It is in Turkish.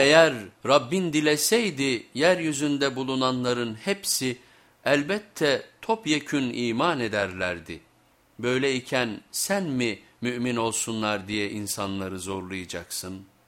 Eğer Rabbin dileseydi yeryüzünde bulunanların hepsi elbette topyekün iman ederlerdi. Böyleyken sen mi mümin olsunlar diye insanları zorlayacaksın?''